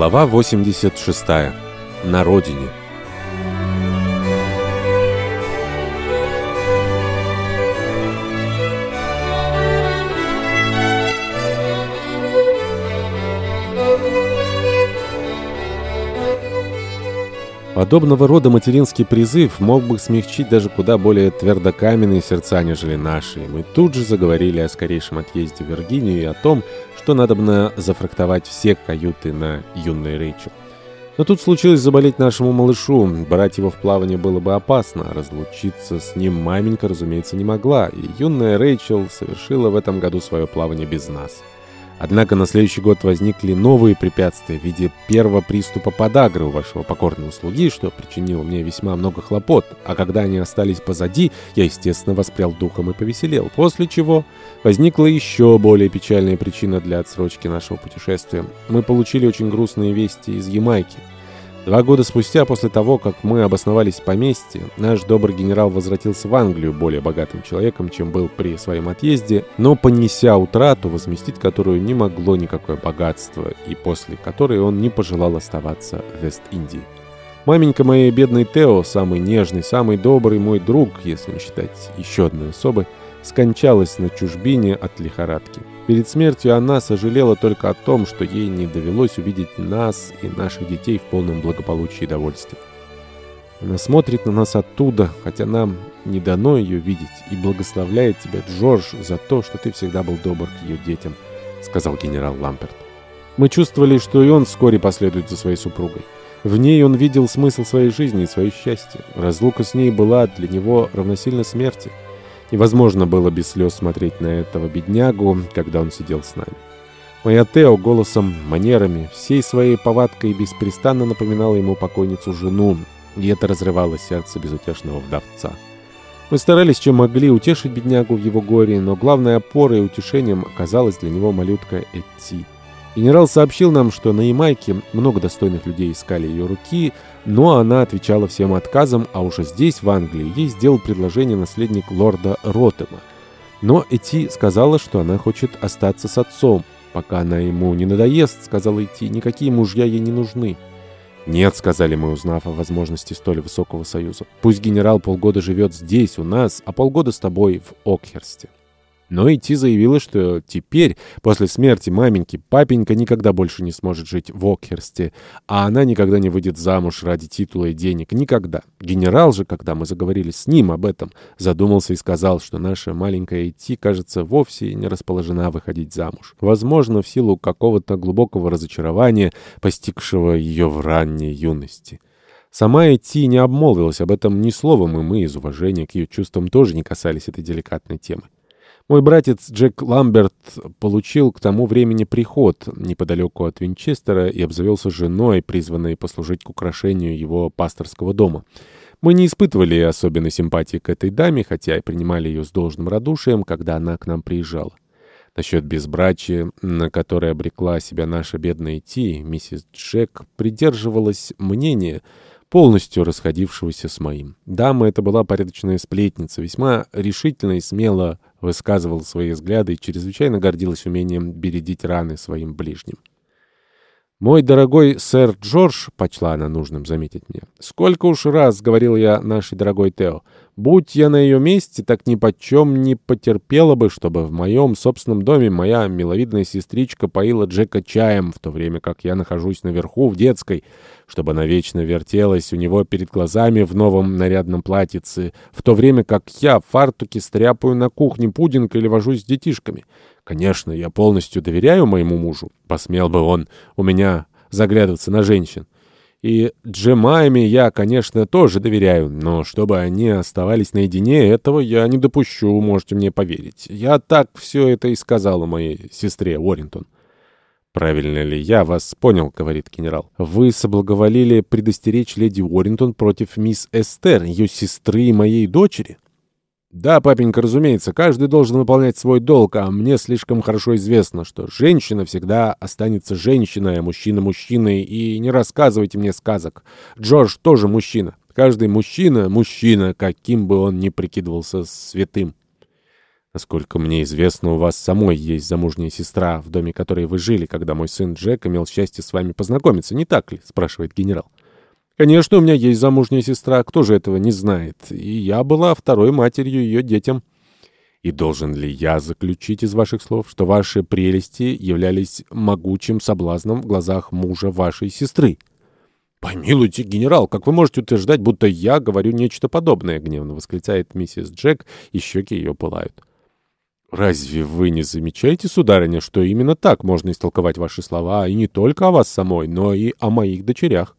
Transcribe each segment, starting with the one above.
Глава 86. На родине. Подобного рода материнский призыв мог бы смягчить даже куда более твердокаменные сердца, нежели наши. Мы тут же заговорили о скорейшем отъезде в Виргинию и о том, что надо бы зафрахтовать все каюты на юной Рэйчел. Но тут случилось заболеть нашему малышу. Брать его в плавание было бы опасно. Разлучиться с ним маменька, разумеется, не могла. И юная Рэйчел совершила в этом году свое плавание без нас. Однако на следующий год возникли новые препятствия в виде первого приступа подагры у вашего покорного слуги, что причинило мне весьма много хлопот, а когда они остались позади, я, естественно, воспрял духом и повеселел, после чего возникла еще более печальная причина для отсрочки нашего путешествия. Мы получили очень грустные вести из Ямайки. Два года спустя, после того, как мы обосновались в поместье, наш добрый генерал возвратился в Англию более богатым человеком, чем был при своем отъезде, но понеся утрату, возместить которую не могло никакое богатство, и после которой он не пожелал оставаться в Вест-Индии. Маменька моей бедной Тео, самый нежный, самый добрый мой друг, если не считать еще одной особы, скончалась на чужбине от лихорадки. Перед смертью она сожалела только о том, что ей не довелось увидеть нас и наших детей в полном благополучии и довольстве. Она смотрит на нас оттуда, хотя нам не дано ее видеть, и благословляет тебя, Джордж, за то, что ты всегда был добр к ее детям, — сказал генерал Ламперт. Мы чувствовали, что и он вскоре последует за своей супругой. В ней он видел смысл своей жизни и свое счастье. Разлука с ней была для него равносильно смерти. Невозможно было без слез смотреть на этого беднягу, когда он сидел с нами. Моя Тео голосом, манерами, всей своей повадкой беспрестанно напоминала ему покойницу жену, и это разрывало сердце безутешного вдовца. Мы старались, чем могли, утешить беднягу в его горе, но главной опорой и утешением оказалась для него малютка Этти. Генерал сообщил нам, что на Ямайке много достойных людей искали ее руки, но она отвечала всем отказом, а уже здесь, в Англии, ей сделал предложение наследник лорда Ротема. Но Эти сказала, что она хочет остаться с отцом. «Пока она ему не надоест», — сказала Эти, — «никакие мужья ей не нужны». «Нет», — сказали мы, узнав о возможности столь высокого союза. «Пусть генерал полгода живет здесь, у нас, а полгода с тобой в Окхерсте». Но идти заявила, что теперь, после смерти маменьки, папенька никогда больше не сможет жить в Окхерсте, а она никогда не выйдет замуж ради титула и денег. Никогда. Генерал же, когда мы заговорили с ним об этом, задумался и сказал, что наша маленькая Идти, кажется, вовсе не расположена выходить замуж. Возможно, в силу какого-то глубокого разочарования, постигшего ее в ранней юности. Сама Идти не обмолвилась об этом ни словом, и мы из уважения к ее чувствам тоже не касались этой деликатной темы. Мой братец Джек Ламберт получил к тому времени приход неподалеку от Винчестера и обзавелся женой, призванной послужить к украшению его пасторского дома. Мы не испытывали особенной симпатии к этой даме, хотя и принимали ее с должным радушием, когда она к нам приезжала. Насчет безбрачия, на которое обрекла себя наша бедная Ти, миссис Джек придерживалась мнения, полностью расходившегося с моим. Дама эта была порядочная сплетница, весьма решительно и смело высказывал свои взгляды и чрезвычайно гордилась умением бередить раны своим ближним. «Мой дорогой сэр Джордж», — почла она нужным заметить мне, — «сколько уж раз, — говорил я нашей дорогой Тео, — будь я на ее месте, так ни почем не потерпела бы, чтобы в моем собственном доме моя миловидная сестричка поила Джека чаем, в то время как я нахожусь наверху в детской, чтобы она вечно вертелась у него перед глазами в новом нарядном платьице, в то время как я в фартуке стряпаю на кухне пудинг или вожусь с детишками». Конечно, я полностью доверяю моему мужу. Посмел бы он у меня заглядываться на женщин. И Джемайме я, конечно, тоже доверяю, но чтобы они оставались наедине, этого я не допущу, можете мне поверить. Я так все это и сказала моей сестре Уоррингтон. «Правильно ли я вас понял?» — говорит генерал. «Вы соблаговолили предостеречь леди Уоррингтон против мисс Эстер, ее сестры и моей дочери?» Да, папенька, разумеется, каждый должен выполнять свой долг, а мне слишком хорошо известно, что женщина всегда останется женщиной, а мужчина мужчиной, и не рассказывайте мне сказок. Джордж тоже мужчина. Каждый мужчина — мужчина, каким бы он ни прикидывался святым. Насколько мне известно, у вас самой есть замужняя сестра, в доме которой вы жили, когда мой сын Джек имел счастье с вами познакомиться, не так ли?» — спрашивает генерал. «Конечно, у меня есть замужняя сестра, кто же этого не знает? И я была второй матерью ее детям». «И должен ли я заключить из ваших слов, что ваши прелести являлись могучим соблазном в глазах мужа вашей сестры?» «Помилуйте, генерал, как вы можете утверждать, будто я говорю нечто подобное?» — гневно восклицает миссис Джек, и щеки ее пылают. «Разве вы не замечаете, сударыня, что именно так можно истолковать ваши слова, и не только о вас самой, но и о моих дочерях?»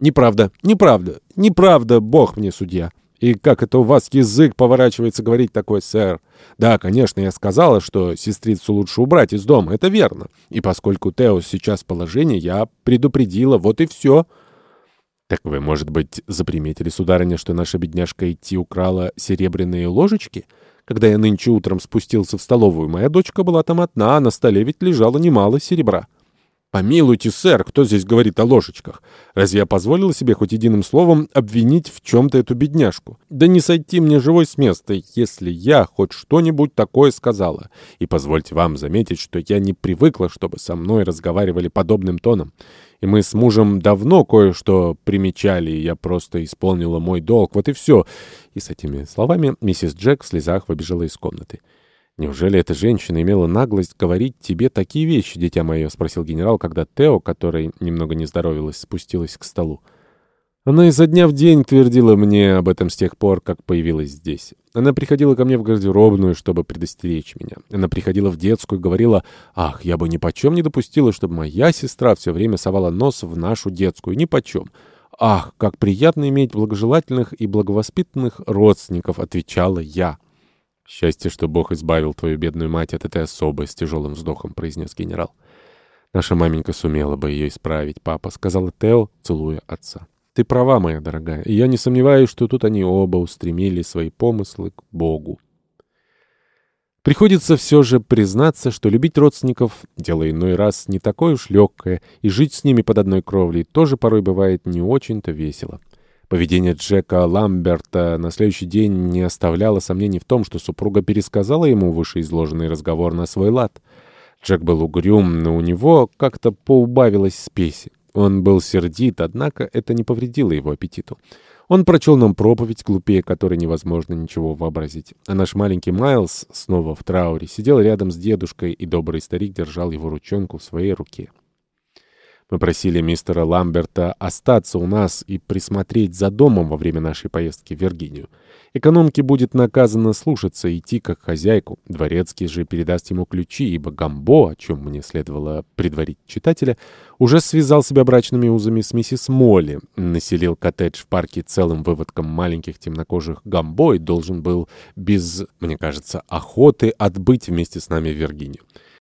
«Неправда, неправда, неправда, бог мне судья!» «И как это у вас язык поворачивается говорить такой, сэр?» «Да, конечно, я сказала, что сестрицу лучше убрать из дома, это верно. И поскольку Тео сейчас в положении, я предупредила, вот и все». «Так вы, может быть, заприметили, сударыня, что наша бедняжка идти украла серебряные ложечки?» Когда я нынче утром спустился в столовую, моя дочка была там одна, а на столе ведь лежало немало серебра. «Помилуйте, сэр, кто здесь говорит о ложечках? Разве я позволил себе хоть единым словом обвинить в чем-то эту бедняжку? Да не сойти мне живой с места, если я хоть что-нибудь такое сказала. И позвольте вам заметить, что я не привыкла, чтобы со мной разговаривали подобным тоном. И мы с мужем давно кое-что примечали, и я просто исполнила мой долг, вот и все». И с этими словами миссис Джек в слезах выбежала из комнаты. «Неужели эта женщина имела наглость говорить тебе такие вещи, дитя мое?» — спросил генерал, когда Тео, которой немного не здоровилась, спустилась к столу. Она изо дня в день твердила мне об этом с тех пор, как появилась здесь. Она приходила ко мне в гардеробную, чтобы предостеречь меня. Она приходила в детскую и говорила, «Ах, я бы ни почем не допустила, чтобы моя сестра все время совала нос в нашу детскую. Ни почем. Ах, как приятно иметь благожелательных и благовоспитанных родственников», — отвечала я. «Счастье, что Бог избавил твою бедную мать от этой особы», — с тяжелым вздохом произнес генерал. «Наша маменька сумела бы ее исправить, папа», — сказала Тео, целуя отца. «Ты права, моя дорогая, и я не сомневаюсь, что тут они оба устремили свои помыслы к Богу». Приходится все же признаться, что любить родственников — дело иной раз не такое уж легкое, и жить с ними под одной кровлей тоже порой бывает не очень-то весело. Поведение Джека Ламберта на следующий день не оставляло сомнений в том, что супруга пересказала ему вышеизложенный разговор на свой лад. Джек был угрюм, но у него как-то поубавилось спеси. Он был сердит, однако это не повредило его аппетиту. Он прочел нам проповедь, глупее которой невозможно ничего вообразить. А наш маленький Майлз, снова в трауре, сидел рядом с дедушкой, и добрый старик держал его ручонку в своей руке. Мы просили мистера Ламберта остаться у нас и присмотреть за домом во время нашей поездки в Виргинию. Экономке будет наказано слушаться, идти как хозяйку. Дворецкий же передаст ему ключи, ибо Гамбо, о чем мне следовало предварить читателя, уже связал себя брачными узами с миссис Молли, населил коттедж в парке целым выводком маленьких темнокожих Гамбо и должен был без, мне кажется, охоты отбыть вместе с нами в Виргинию.